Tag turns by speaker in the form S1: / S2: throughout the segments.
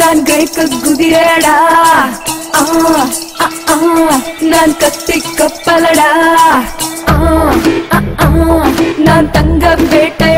S1: நான் கைக்கு குதிரடா நான் கத்தி கப்பலடா. நான் தங்க
S2: வேட்டை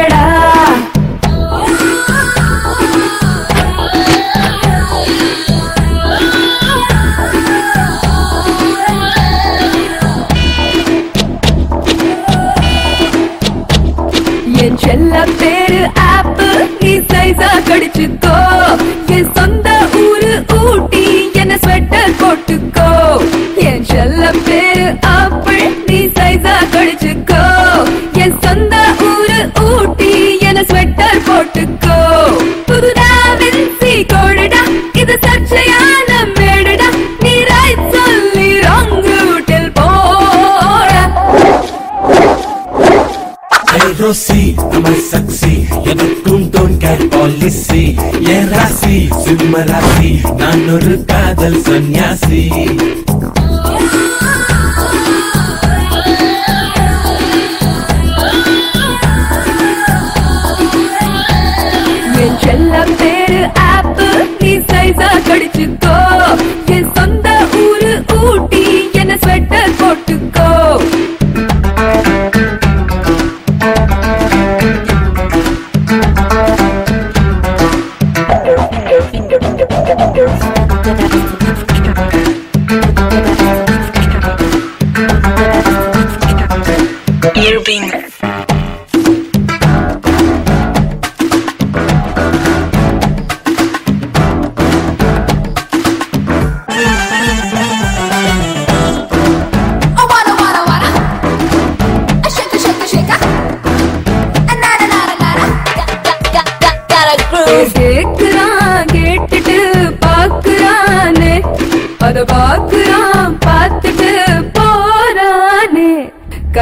S2: ሮሲ ተመሰቅሲ የድቁን ዶን
S1: ከር ፖሊሲ የራሲ ስመራሲ ናኖ ርቃ ደልሶኛሲ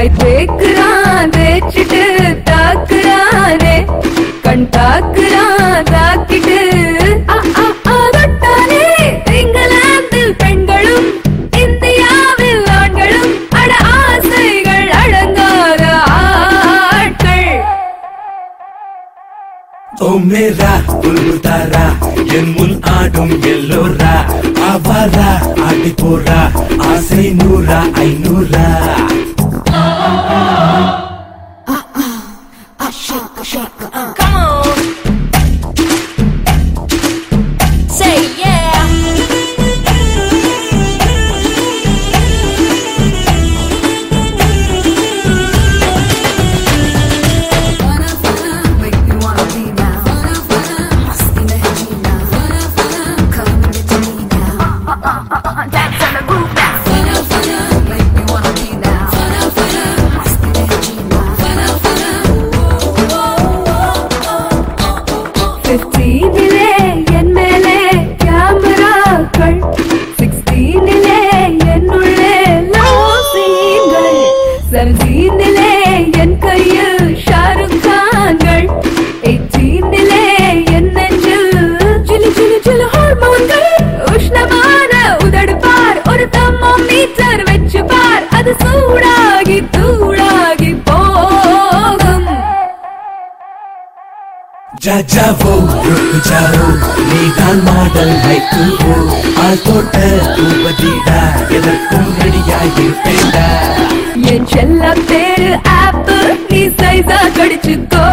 S1: கை தேக்குறான் தேய்ச்சிட்டு தாக்குறானே கண் தாக்குறான் தாக்கிட்டு இங்கிலாந்தில் பெண்களும் இந்தியாவில் ஆண்களும் அட ஆசைகள் அடங்காத ஆட்கள்.
S3: ஓ மேரா புல்முத்தாரா என் முன் ஆடும் எல்லோரா அவாரா ஆடி போறா ஆசை நூறா ஐநூறா. ஜாவோ ருக்கு ஜாவோ நீதான் மாடல் ஹைக்கூவோ. ஆள் தோட்ட தூபதிடா எதற்கும் ரெடியாயிருப்பேண்டா
S1: என் செல்ல பேரு ஆப்பிள் நீ சைஸா கடிச்சுக்கோ.